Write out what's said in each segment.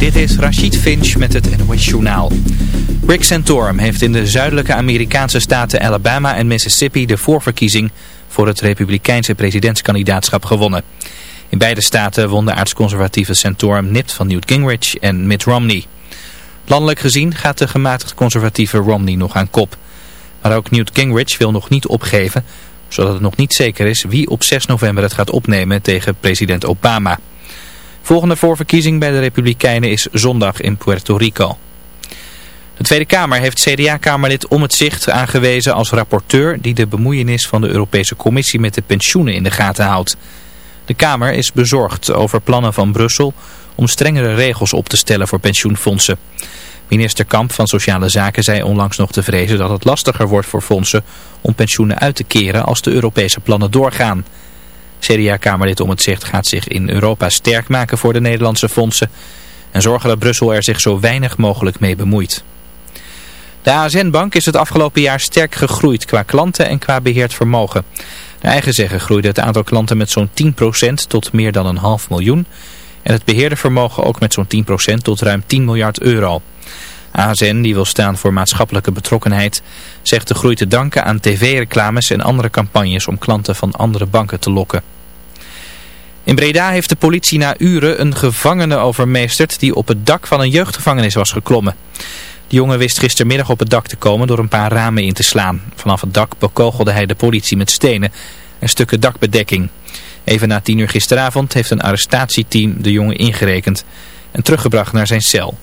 Dit is Rachid Finch met het NOS Journaal. Rick Santorum heeft in de zuidelijke Amerikaanse staten Alabama en Mississippi de voorverkiezing voor het republikeinse presidentskandidaatschap gewonnen. In beide staten won de aartsconservatieve Santorum nipt van Newt Gingrich en Mitt Romney. Landelijk gezien gaat de gematigd conservatieve Romney nog aan kop. Maar ook Newt Gingrich wil nog niet opgeven, zodat het nog niet zeker is wie op 6 november het gaat opnemen tegen president Obama. Volgende voorverkiezing bij de Republikeinen is zondag in Puerto Rico. De Tweede Kamer heeft CDA-kamerlid Om het Zicht aangewezen als rapporteur die de bemoeienis van de Europese Commissie met de pensioenen in de gaten houdt. De Kamer is bezorgd over plannen van Brussel om strengere regels op te stellen voor pensioenfondsen. Minister Kamp van Sociale Zaken zei onlangs nog te vrezen dat het lastiger wordt voor fondsen om pensioenen uit te keren als de Europese plannen doorgaan. CDA-kamerlid om het zicht gaat zich in Europa sterk maken voor de Nederlandse fondsen en zorgen dat Brussel er zich zo weinig mogelijk mee bemoeit. De ASN-bank is het afgelopen jaar sterk gegroeid qua klanten en qua beheerd vermogen. De eigen zeggen groeide het aantal klanten met zo'n 10% tot meer dan een half miljoen en het beheerde vermogen ook met zo'n 10% tot ruim 10 miljard euro. ASN, die wil staan voor maatschappelijke betrokkenheid, zegt de groei te danken aan tv-reclames en andere campagnes om klanten van andere banken te lokken. In Breda heeft de politie na uren een gevangene overmeesterd die op het dak van een jeugdgevangenis was geklommen. De jongen wist gistermiddag op het dak te komen door een paar ramen in te slaan. Vanaf het dak bekogelde hij de politie met stenen en stukken dakbedekking. Even na tien uur gisteravond heeft een arrestatieteam de jongen ingerekend en teruggebracht naar zijn cel.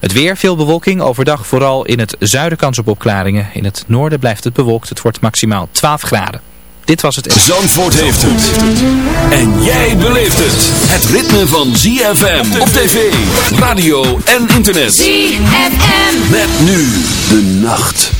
Het weer, veel bewolking, overdag vooral in het zuiden kans op opklaringen. In het noorden blijft het bewolkt, het wordt maximaal 12 graden. Dit was het... Zandvoort heeft het. En jij beleeft het. Het ritme van ZFM op tv, radio en internet. ZFM. Met nu de nacht.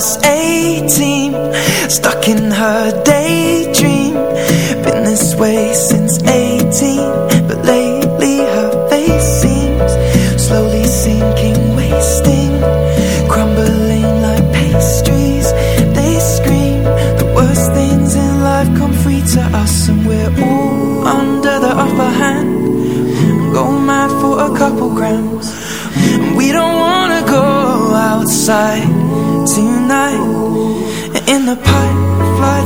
18 Stuck in her daydream. Been this way since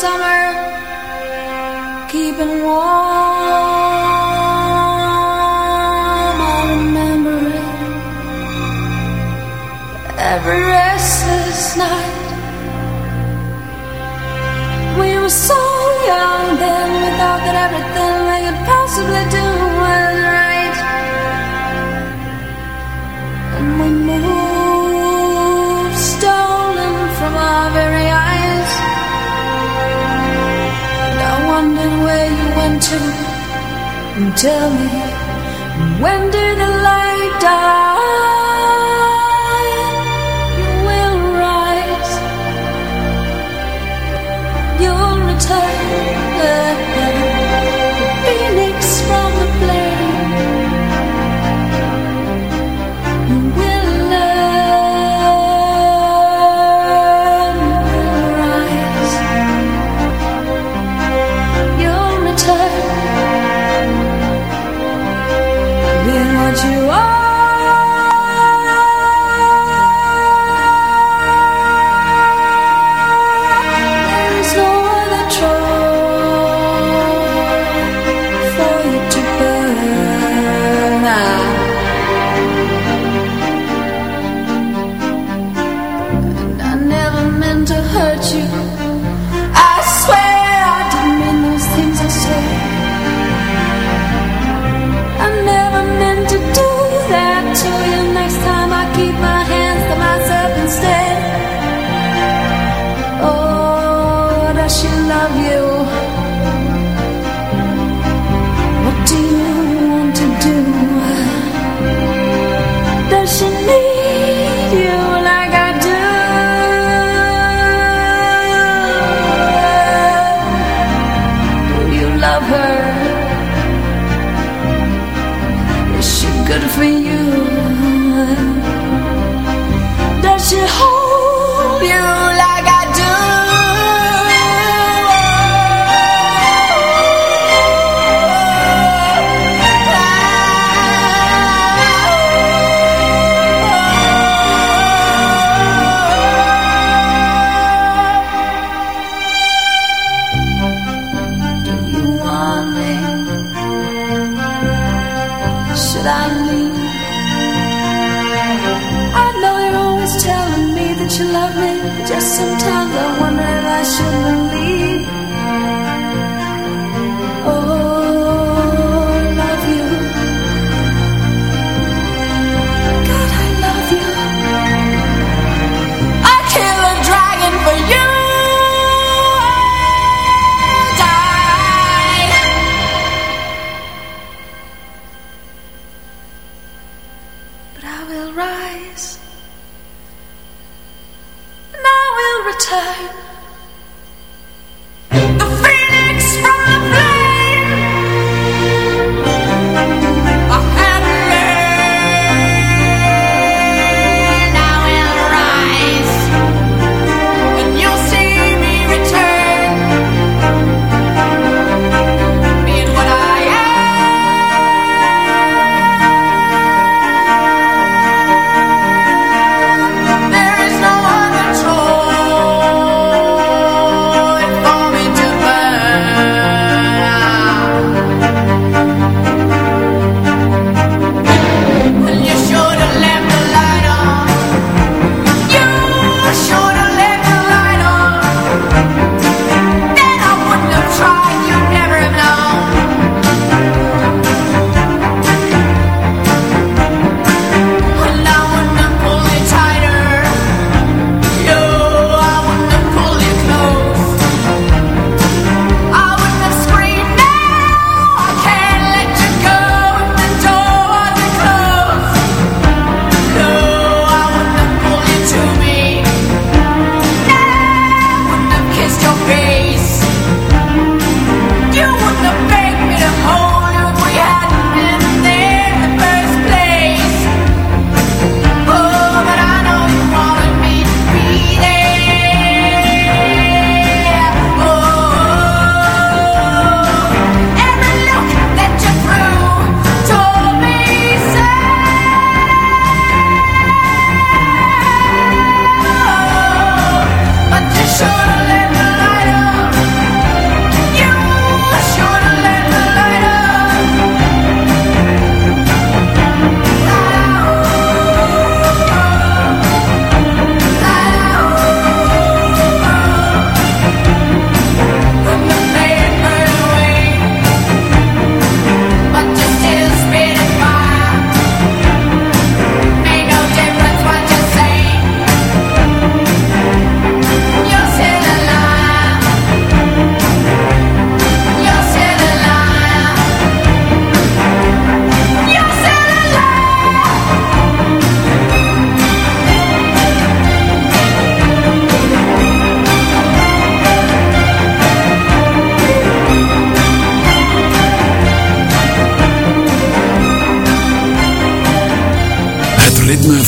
summer, keeping warm. I remember it every restless night. We were so young then, we thought that everything we could possibly do. to and tell me.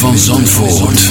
Van Zandvoort.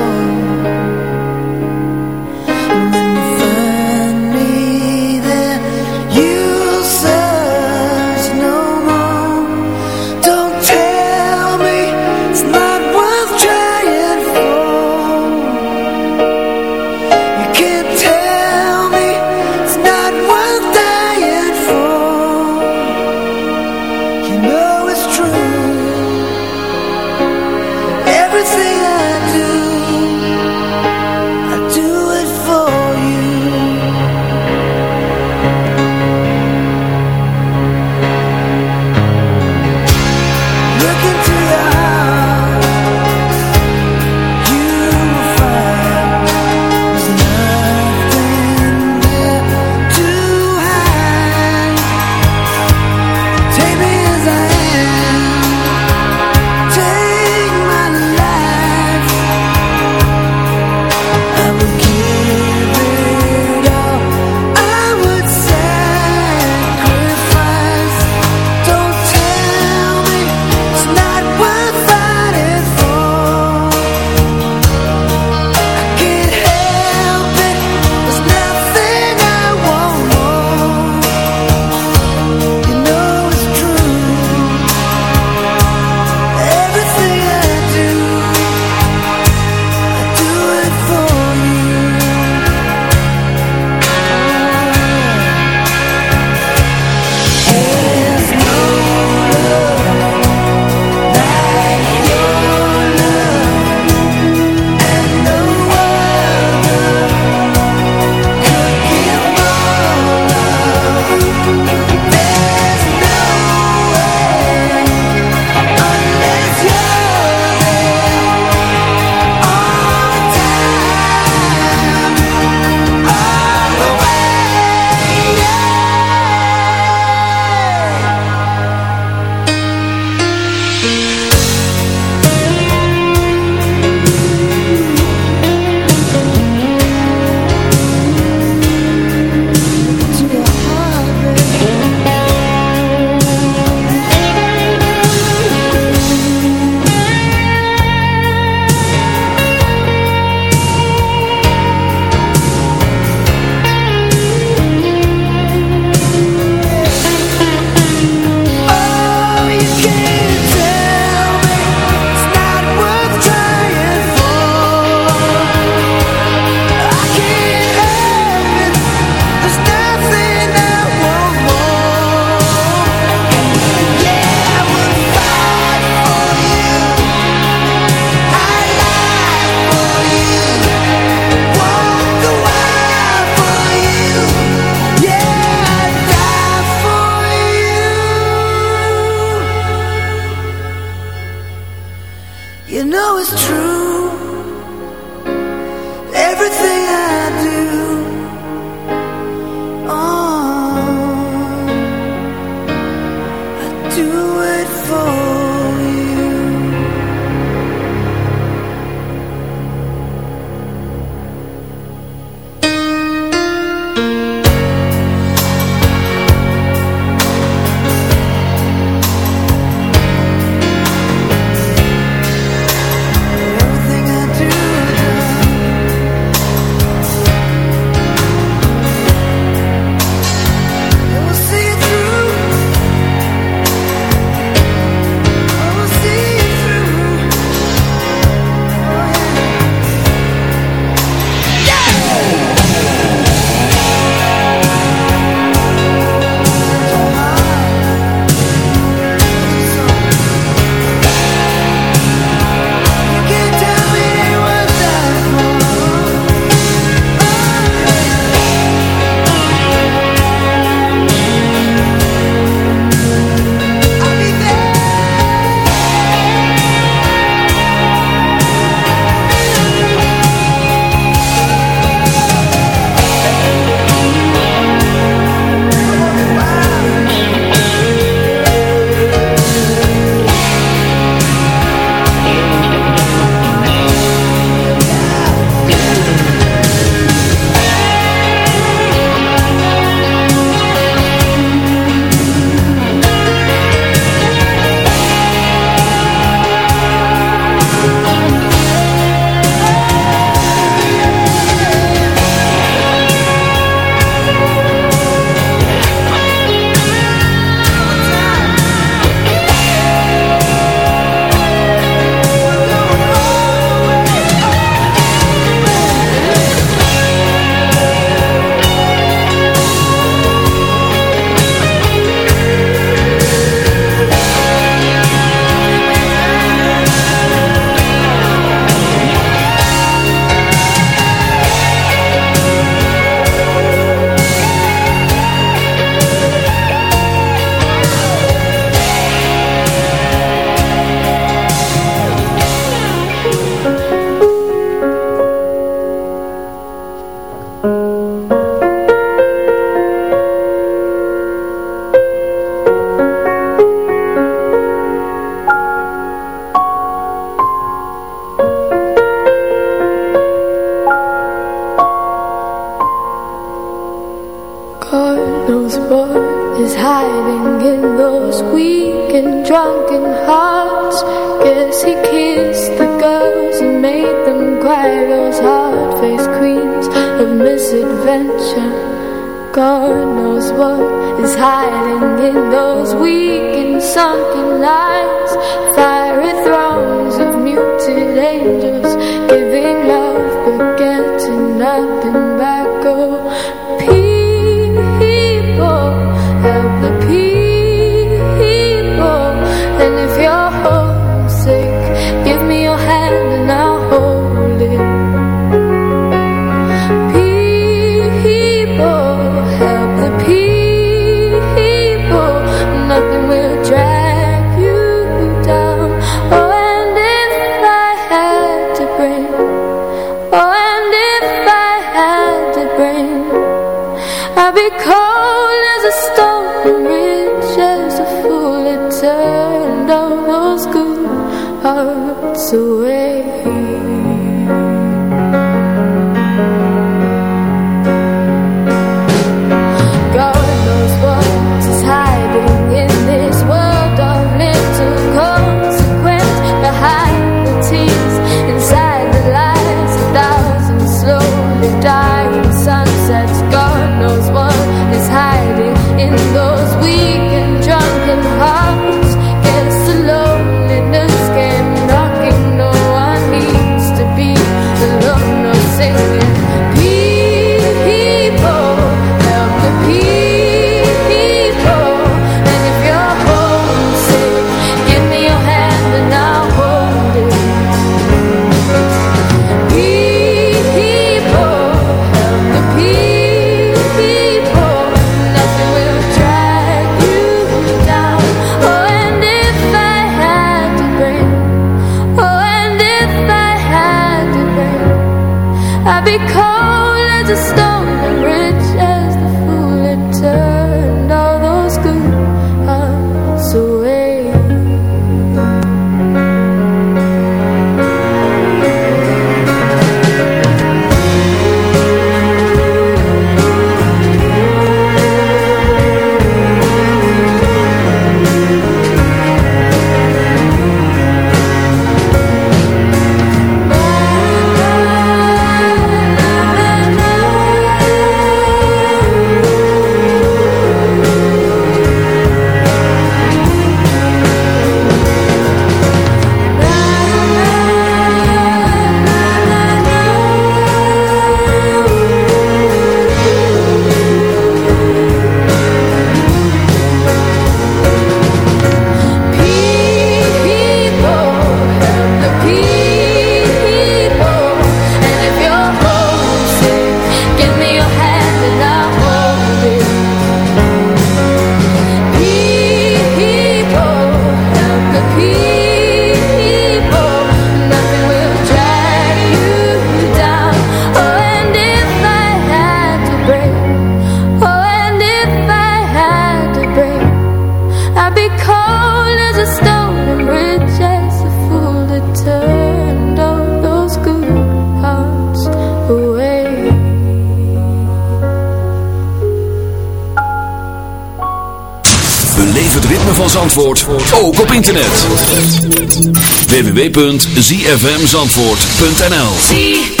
www.zfmzandvoort.nl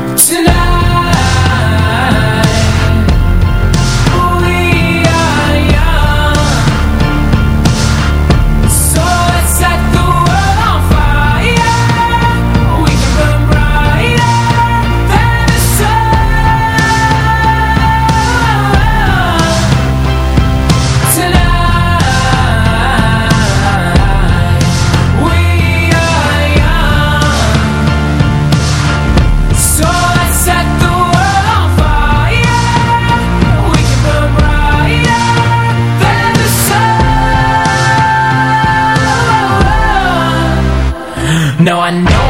No, I know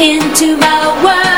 into my world.